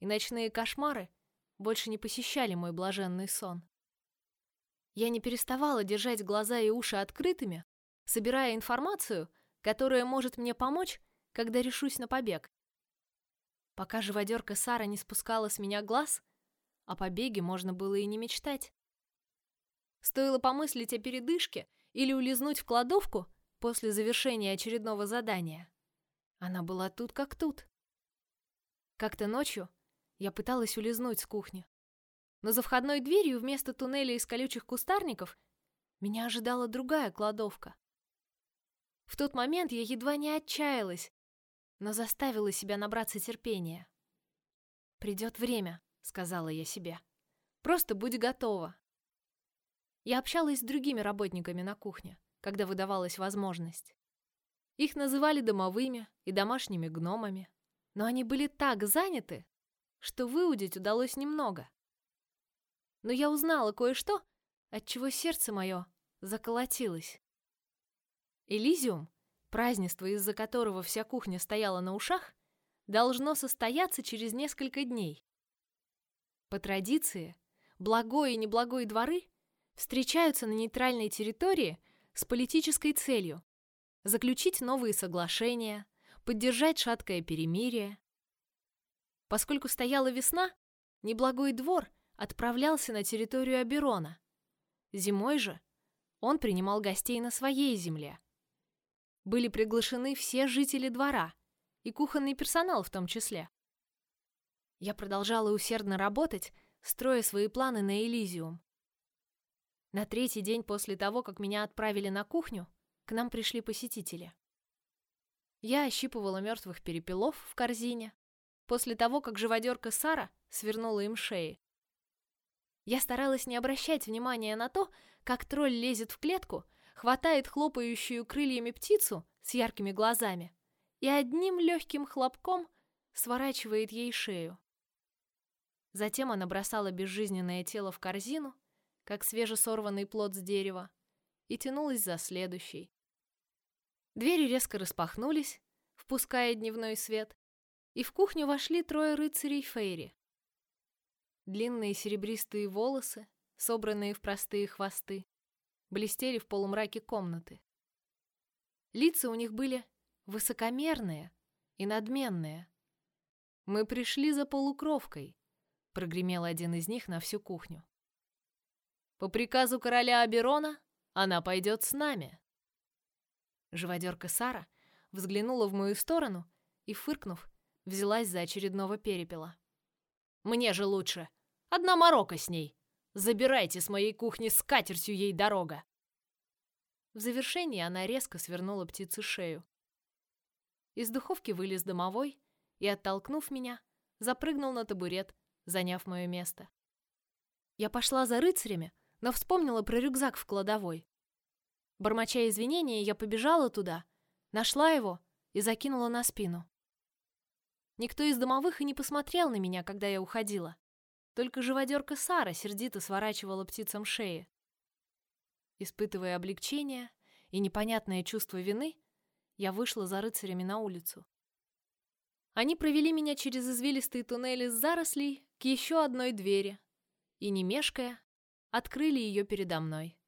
Speaker 1: и ночные кошмары больше не посещали мой блаженный сон. Я не переставала держать глаза и уши открытыми, собирая информацию, которая может мне помочь, когда решусь на побег. Пока живодерка Сара не спускала с меня глаз, о побеге можно было и не мечтать. Стоило помыслить о передышке или улизнуть в кладовку после завершения очередного задания. Она была тут как тут. Как-то ночью я пыталась улизнуть с кухни, но за входной дверью вместо туннеля из колючих кустарников меня ожидала другая кладовка. В тот момент я едва не отчаялась, но заставила себя набраться терпения. «Придет время», — сказала я себе. Просто будь готова. Я общалась с другими работниками на кухне, когда выдавалась возможность. Их называли домовыми и домашними гномами, но они были так заняты, что выудить удалось немного. Но я узнала кое-что, от чего сердце мое заколотилось. Элизиум, празднество, из-за которого вся кухня стояла на ушах, должно состояться через несколько дней. По традиции, благой и неблагой дворы встречаются на нейтральной территории с политической целью заключить новые соглашения, поддержать шаткое перемирие. Поскольку стояла весна, неблагой двор отправлялся на территорию Аберона. Зимой же он принимал гостей на своей земле. Были приглашены все жители двора, и кухонный персонал в том числе. Я продолжала усердно работать, строя свои планы на Элизиум. На третий день после того, как меня отправили на кухню, к нам пришли посетители. Я ощипывала мертвых перепелов в корзине, после того, как живодерка Сара свернула им шеи. Я старалась не обращать внимания на то, как тролль лезет в клетку, хватает хлопающую крыльями птицу с яркими глазами и одним легким хлопком сворачивает ей шею. Затем она бросала безжизненное тело в корзину, как свежесорванный плод с дерева, и тянулась за следующей. Двери резко распахнулись, впуская дневной свет, и в кухню вошли трое рыцарей Фейри. Длинные серебристые волосы, собранные в простые хвосты, блестели в полумраке комнаты. Лица у них были высокомерные и надменные. «Мы пришли за полукровкой», — прогремел один из них на всю кухню. «По приказу короля Аберона она пойдет с нами». Живодерка Сара взглянула в мою сторону и, фыркнув, взялась за очередного перепела. «Мне же лучше. Одна морока с ней. Забирайте с моей кухни с катертью ей дорога!» В завершении она резко свернула птице шею. Из духовки вылез домовой и, оттолкнув меня, запрыгнул на табурет, заняв мое место. Я пошла за рыцарями, но вспомнила про рюкзак в кладовой. Бормоча извинения, я побежала туда, нашла его и закинула на спину. Никто из домовых и не посмотрел на меня, когда я уходила. Только живодерка Сара сердито сворачивала птицам шеи. Испытывая облегчение и непонятное чувство вины, я вышла за рыцарями на улицу. Они провели меня через извилистые туннели с зарослей к еще одной двери и, не мешкая, открыли ее передо мной.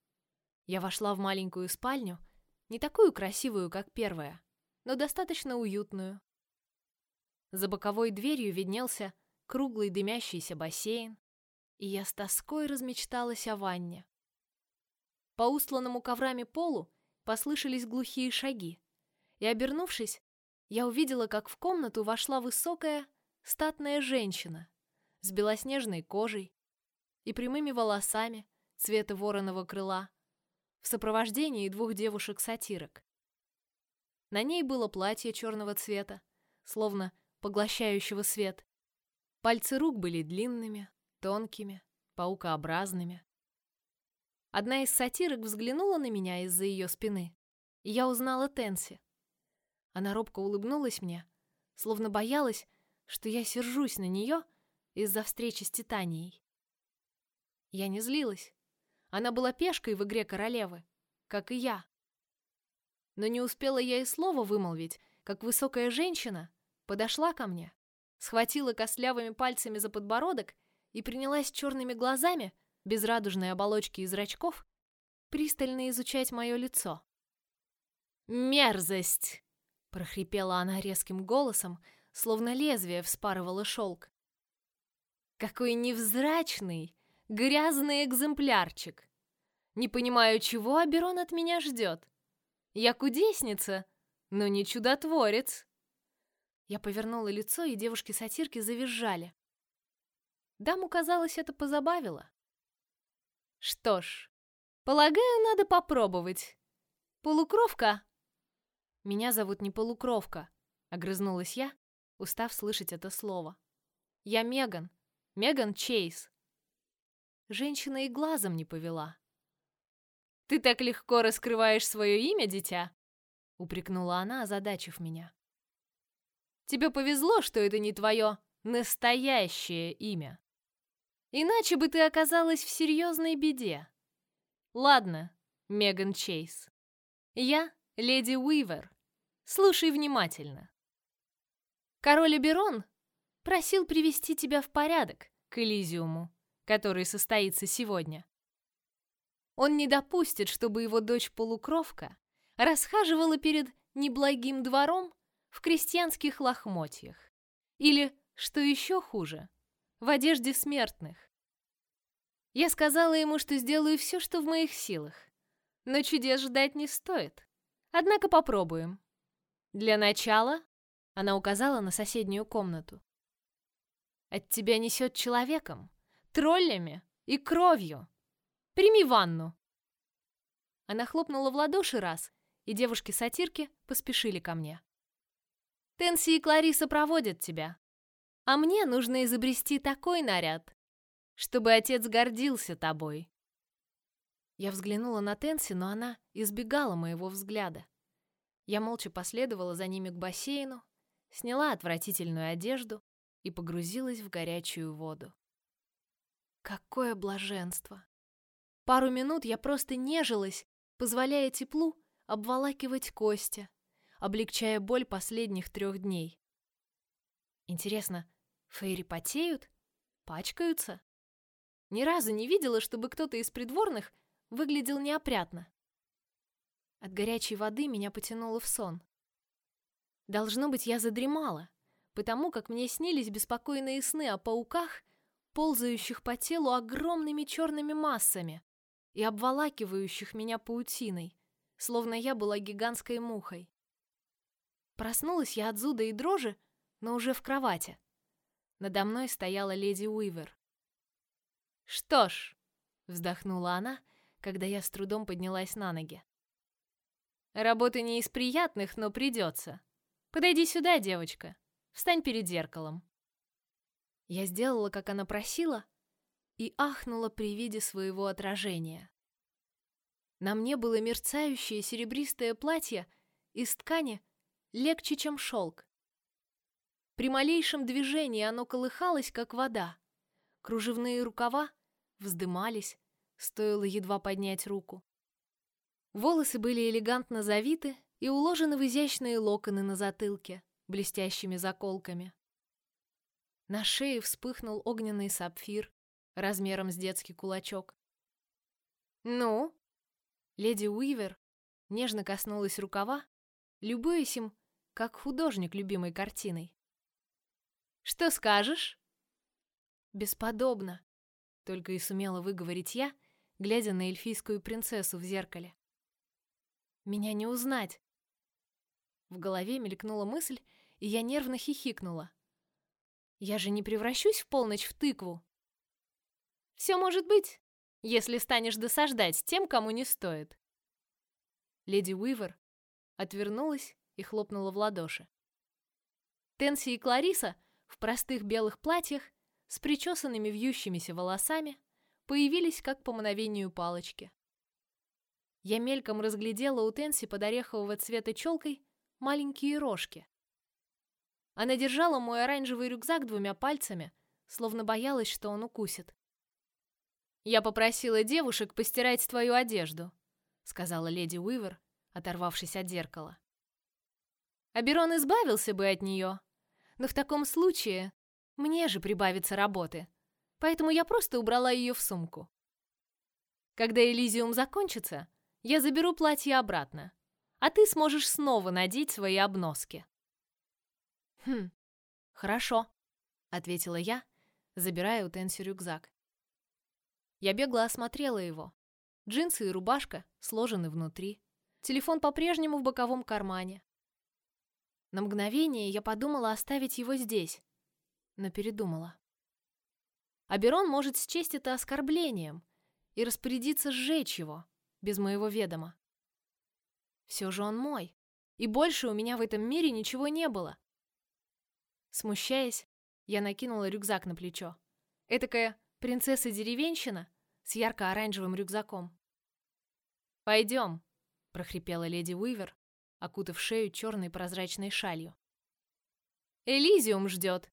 Speaker 1: Я вошла в маленькую спальню, не такую красивую, как первая, но достаточно уютную. За боковой дверью виднелся круглый дымящийся бассейн, и я с тоской размечталась о ванне. По устланному коврами полу послышались глухие шаги, и, обернувшись, я увидела, как в комнату вошла высокая, статная женщина с белоснежной кожей и прямыми волосами цвета вороного крыла, в сопровождении двух девушек-сатирок. На ней было платье черного цвета, словно поглощающего свет. Пальцы рук были длинными, тонкими, паукообразными. Одна из сатирок взглянула на меня из-за ее спины, и я узнала Тенси. Она робко улыбнулась мне, словно боялась, что я сержусь на нее из-за встречи с Титанией. Я не злилась. Она была пешкой в игре королевы, как и я. Но не успела я и слова вымолвить, как высокая женщина подошла ко мне, схватила костлявыми пальцами за подбородок и принялась черными глазами, без радужной оболочки и зрачков, пристально изучать мое лицо. «Мерзость!» — прохрипела она резким голосом, словно лезвие вспарывало шелк. «Какой невзрачный, грязный экземплярчик! Не понимаю, чего Аберон от меня ждет. Я кудесница, но не чудотворец!» Я повернула лицо, и девушки-сатирки завизжали. Даму, казалось, это позабавило. Что ж, полагаю, надо попробовать. Полукровка? Меня зовут не полукровка, огрызнулась я, устав слышать это слово. Я Меган, Меган Чейз. женщина и глазом не повела.
Speaker 2: «Ты так легко раскрываешь свое имя, дитя!» — упрекнула она, озадачив меня. «Тебе повезло, что это не твое настоящее имя. Иначе бы ты оказалась в серьезной беде. Ладно, Меган Чейз. Я леди Уивер. Слушай внимательно. Король Аберон просил привести тебя в порядок к Элизиуму, который состоится сегодня. Он не допустит, чтобы его дочь-полукровка расхаживала перед неблагим двором в крестьянских лохмотьях. Или, что еще хуже, в одежде смертных. Я сказала ему, что сделаю все, что в моих силах. Но чудес ждать не стоит. Однако попробуем. Для начала она указала на соседнюю комнату. От тебя несет человеком, троллями и кровью. Прими ванну. Она хлопнула в ладоши раз, и девушки-сатирки поспешили ко мне. Тенси и Клариса проводят тебя. А мне нужно изобрести такой наряд, чтобы отец гордился тобой. Я взглянула на Тенси, но она избегала моего взгляда. Я молча последовала за ними к бассейну, сняла отвратительную одежду и погрузилась в горячую воду. Какое блаженство! Пару минут я просто нежилась, позволяя теплу обволакивать кости, облегчая боль последних трех дней. Интересно, фейри потеют? Пачкаются? Ни разу не видела, чтобы кто-то из придворных выглядел неопрятно. От горячей воды меня потянуло в сон. Должно быть, я задремала, потому как мне снились беспокойные сны о пауках, ползающих по телу огромными черными массами и обволакивающих меня паутиной, словно я была гигантской мухой. Проснулась я от зуда и дрожи, но уже в кровати. Надо мной стояла леди Уивер. «Что ж», — вздохнула она, когда я с трудом поднялась на ноги. «Работа не из приятных, но придется. Подойди сюда, девочка. Встань перед зеркалом». Я сделала, как она просила, и ахнула при виде своего отражения. На мне было мерцающее серебристое платье из ткани легче, чем шелк. При малейшем движении оно колыхалось, как вода. Кружевные рукава вздымались, стоило едва поднять руку. Волосы были элегантно завиты и уложены в изящные локоны на затылке, блестящими заколками. На шее вспыхнул огненный сапфир размером с детский кулачок. «Ну?» Леди Уивер нежно коснулась рукава, любуясь им, как художник любимой картиной. «Что скажешь?» «Бесподобно», — только и сумела выговорить я, глядя на эльфийскую принцессу в зеркале. «Меня не узнать!» В голове мелькнула мысль, и я нервно хихикнула. «Я же не превращусь в полночь в тыкву!» «Все может быть, если станешь досаждать тем, кому не стоит!» Леди Уивер отвернулась и хлопнула в ладоши. Тенси и Клариса в простых белых платьях с причесанными вьющимися волосами появились как по мановению палочки. Я мельком разглядела у Тенси под орехового цвета челкой маленькие рожки. Она держала мой оранжевый рюкзак двумя пальцами, словно боялась, что он укусит. «Я попросила девушек постирать твою одежду», — сказала леди Уивер, оторвавшись от зеркала. Аберон избавился бы от нее, но в таком случае мне же прибавится работы поэтому я просто убрала ее в сумку. Когда Элизиум закончится, я заберу платье обратно, а ты сможешь снова надеть свои обноски. Хм, хорошо, ответила я, забирая у Тенси рюкзак. Я бегло осмотрела его. Джинсы и рубашка сложены внутри. Телефон по-прежнему в боковом кармане. На мгновение я подумала оставить его здесь, но передумала. Аберон может счесть это оскорблением и распорядиться сжечь его без моего ведома. Все же он мой, и больше у меня в этом мире ничего не было. Смущаясь, я накинула рюкзак на плечо. Этакая принцесса-деревенщина,
Speaker 1: с ярко-оранжевым рюкзаком.
Speaker 2: «Пойдем», — прохрипела леди Уивер, окутав шею черной прозрачной шалью. «Элизиум ждет».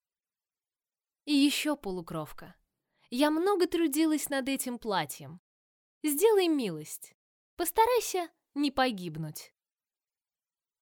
Speaker 1: И еще полукровка. Я много трудилась над этим платьем. Сделай милость. Постарайся не погибнуть.